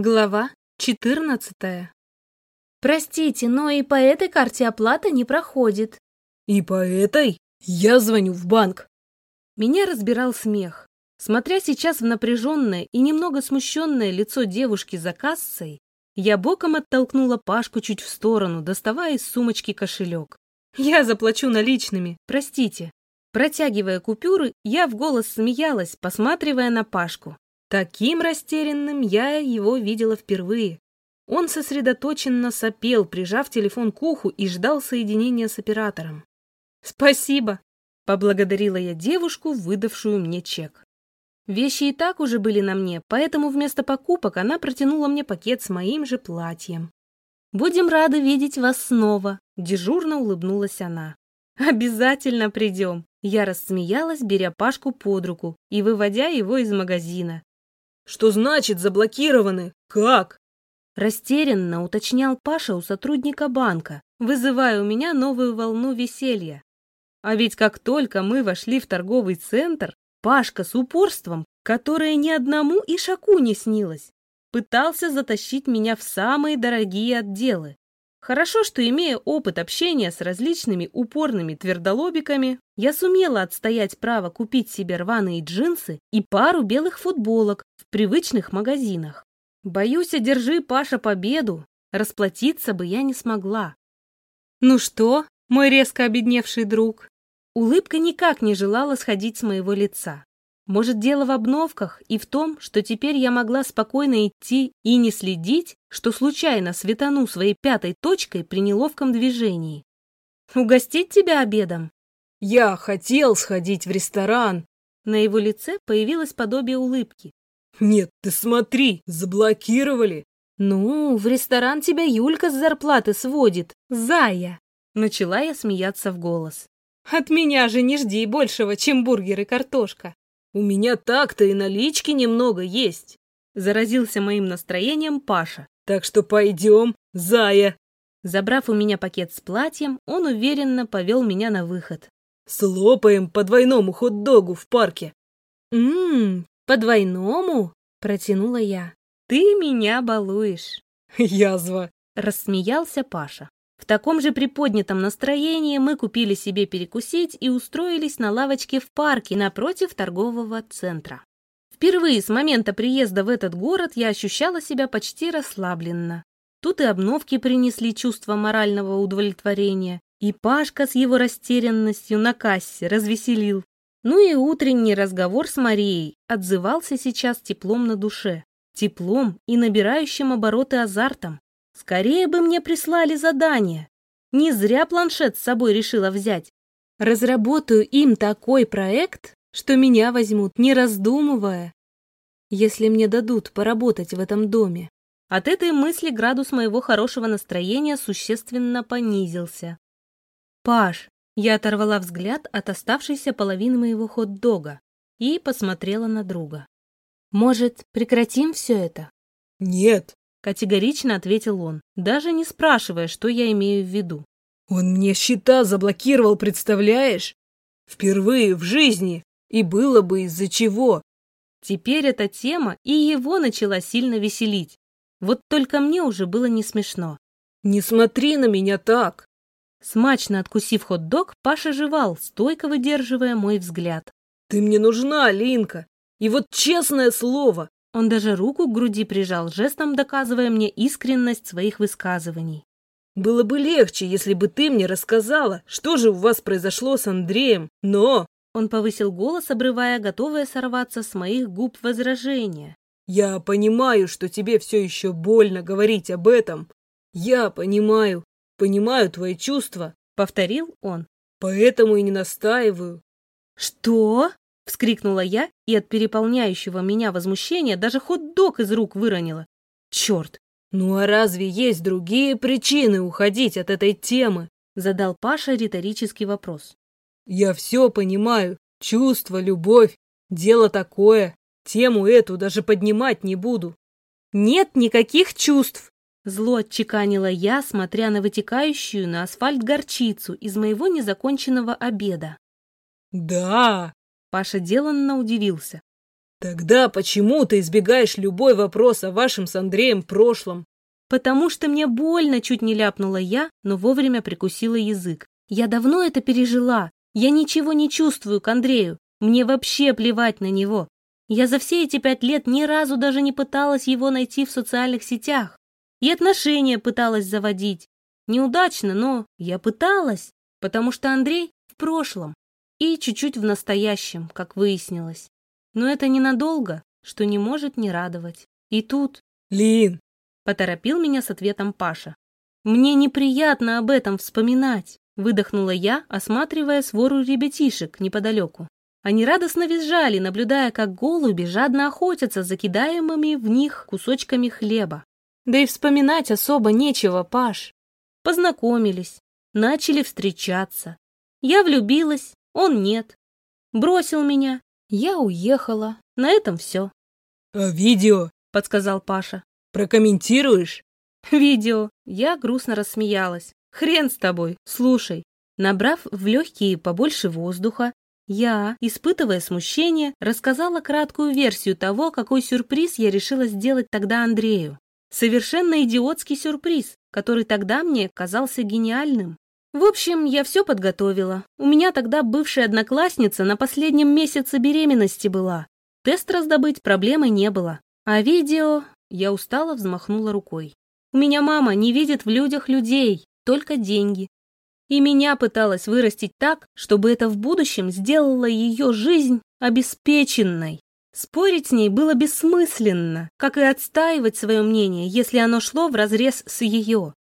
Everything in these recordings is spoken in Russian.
Глава 14. Простите, но и по этой карте оплата не проходит. И по этой я звоню в банк. Меня разбирал смех. Смотря сейчас в напряженное и немного смущенное лицо девушки за кассой, я боком оттолкнула Пашку чуть в сторону, доставая из сумочки кошелек. Я заплачу наличными, простите. Протягивая купюры, я в голос смеялась, посматривая на Пашку. Таким растерянным я его видела впервые. Он сосредоточенно сопел, прижав телефон к уху и ждал соединения с оператором. «Спасибо!» — поблагодарила я девушку, выдавшую мне чек. Вещи и так уже были на мне, поэтому вместо покупок она протянула мне пакет с моим же платьем. «Будем рады видеть вас снова», — дежурно улыбнулась она. «Обязательно придем!» Я рассмеялась, беря Пашку под руку и выводя его из магазина. Что значит заблокированы? Как? Растерянно уточнял Паша у сотрудника банка, вызывая у меня новую волну веселья. А ведь как только мы вошли в торговый центр, Пашка с упорством, которое ни одному и шаку не снилось, пытался затащить меня в самые дорогие отделы. Хорошо, что, имея опыт общения с различными упорными твердолобиками, я сумела отстоять право купить себе рваные джинсы и пару белых футболок в привычных магазинах. Боюсь, одержи Паша победу, расплатиться бы я не смогла. Ну что, мой резко обедневший друг? Улыбка никак не желала сходить с моего лица. Может, дело в обновках и в том, что теперь я могла спокойно идти и не следить, что случайно светану своей пятой точкой при неловком движении. «Угостить тебя обедом?» «Я хотел сходить в ресторан!» На его лице появилось подобие улыбки. «Нет, ты смотри, заблокировали!» «Ну, в ресторан тебя Юлька с зарплаты сводит, зая!» Начала я смеяться в голос. «От меня же не жди большего, чем бургер и картошка!» «У меня так-то и налички немного есть!» Заразился моим настроением Паша. «Так что пойдем, зая!» Забрав у меня пакет с платьем, он уверенно повел меня на выход. «Слопаем по двойному хот-догу в парке!» «Ммм, по двойному?» — протянула я. «Ты меня балуешь!» «Язва!» — рассмеялся Паша. В таком же приподнятом настроении мы купили себе перекусить и устроились на лавочке в парке напротив торгового центра. Впервые с момента приезда в этот город я ощущала себя почти расслабленно. Тут и обновки принесли чувство морального удовлетворения, и Пашка с его растерянностью на кассе развеселил. Ну и утренний разговор с Марией отзывался сейчас теплом на душе, теплом и набирающим обороты азартом. Скорее бы мне прислали задание. Не зря планшет с собой решила взять. Разработаю им такой проект, что меня возьмут, не раздумывая, если мне дадут поработать в этом доме. От этой мысли градус моего хорошего настроения существенно понизился. «Паш!» Я оторвала взгляд от оставшейся половины моего хот-дога и посмотрела на друга. «Может, прекратим все это?» «Нет!» Категорично ответил он, даже не спрашивая, что я имею в виду. Он мне счета заблокировал, представляешь? Впервые в жизни. И было бы из-за чего. Теперь эта тема и его начала сильно веселить. Вот только мне уже было не смешно. Не смотри на меня так. Смачно откусив хот-дог, Паша жевал, стойко выдерживая мой взгляд. Ты мне нужна, Линка. И вот честное слово, он даже руку к груди прижал, жестом доказывая мне искренность своих высказываний. «Было бы легче, если бы ты мне рассказала, что же у вас произошло с Андреем, но...» Он повысил голос, обрывая, готовое сорваться с моих губ возражения. «Я понимаю, что тебе все еще больно говорить об этом. Я понимаю, понимаю твои чувства», — повторил он. «Поэтому и не настаиваю». «Что?» Вскрикнула я и от переполняющего меня возмущения даже хот-дог из рук выронила. Черт! Ну а разве есть другие причины уходить от этой темы? Задал Паша риторический вопрос. Я все понимаю. Чувство, любовь. Дело такое. Тему эту даже поднимать не буду. Нет никаких чувств. Зло отчеканила я, смотря на вытекающую на асфальт горчицу из моего незаконченного обеда. «Да!» Паша деланно удивился. Тогда почему ты избегаешь любой вопрос о вашем с Андреем прошлом? Потому что мне больно, чуть не ляпнула я, но вовремя прикусила язык. Я давно это пережила. Я ничего не чувствую к Андрею. Мне вообще плевать на него. Я за все эти пять лет ни разу даже не пыталась его найти в социальных сетях. И отношения пыталась заводить. Неудачно, но я пыталась, потому что Андрей в прошлом и чуть-чуть в настоящем, как выяснилось. Но это ненадолго, что не может не радовать. И тут... Лин! Поторопил меня с ответом Паша. Мне неприятно об этом вспоминать, выдохнула я, осматривая свору ребятишек неподалеку. Они радостно визжали, наблюдая, как голуби жадно охотятся за кидаемыми в них кусочками хлеба. Да и вспоминать особо нечего, Паш. Познакомились, начали встречаться. Я влюбилась, он нет. Бросил меня, я уехала. На этом все. «А видео?» — подсказал Паша. «Прокомментируешь?» «Видео». Я грустно рассмеялась. «Хрен с тобой, слушай». Набрав в легкие побольше воздуха, я, испытывая смущение, рассказала краткую версию того, какой сюрприз я решила сделать тогда Андрею. Совершенно идиотский сюрприз, который тогда мне казался гениальным. В общем, я все подготовила. У меня тогда бывшая одноклассница на последнем месяце беременности была. Тест раздобыть проблемы не было. А видео... Я устало взмахнула рукой. У меня мама не видит в людях людей, только деньги. И меня пыталась вырастить так, чтобы это в будущем сделало ее жизнь обеспеченной. Спорить с ней было бессмысленно, как и отстаивать свое мнение, если оно шло вразрез с ее.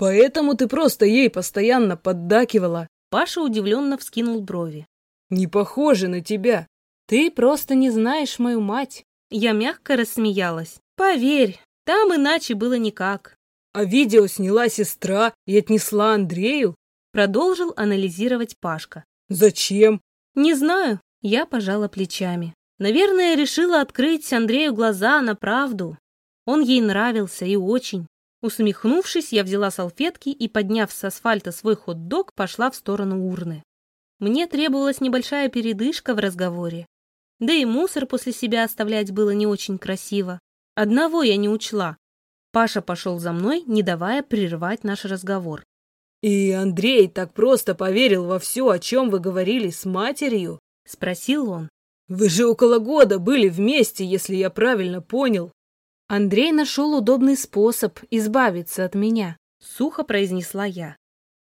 «Поэтому ты просто ей постоянно поддакивала?» Паша удивленно вскинул брови. «Не похоже на тебя». «Ты просто не знаешь мою мать». Я мягко рассмеялась. «Поверь, там иначе было никак». «А видео сняла сестра и отнесла Андрею?» Продолжил анализировать Пашка. «Зачем?» «Не знаю». Я пожала плечами. Наверное, решила открыть Андрею глаза на правду. Он ей нравился и очень. Усмехнувшись, я взяла салфетки и, подняв с асфальта свой хот-дог, пошла в сторону урны. Мне требовалась небольшая передышка в разговоре. Да и мусор после себя оставлять было не очень красиво. Одного я не учла. Паша пошел за мной, не давая прервать наш разговор. «И Андрей так просто поверил во все, о чем вы говорили с матерью?» — спросил он. «Вы же около года были вместе, если я правильно понял». Андрей нашел удобный способ избавиться от меня, сухо произнесла я.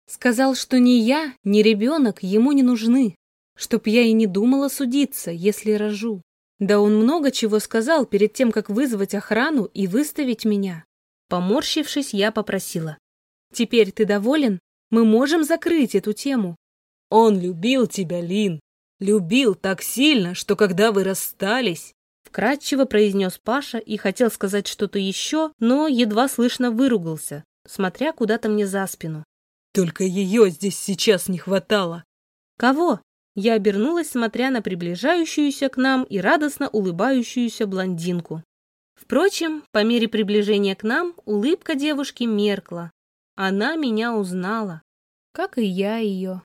Сказал, что ни я, ни ребенок ему не нужны, чтоб я и не думала судиться, если рожу. Да он много чего сказал перед тем, как вызвать охрану и выставить меня. Поморщившись, я попросила. Теперь ты доволен? Мы можем закрыть эту тему. Он любил тебя, Лин. Любил так сильно, что когда вы расстались... Вкратчиво произнес Паша и хотел сказать что-то еще, но едва слышно выругался, смотря куда-то мне за спину. Только ее здесь сейчас не хватало. Кого? Я обернулась, смотря на приближающуюся к нам и радостно улыбающуюся блондинку. Впрочем, по мере приближения к нам улыбка девушки меркла, она меня узнала, как и я ее.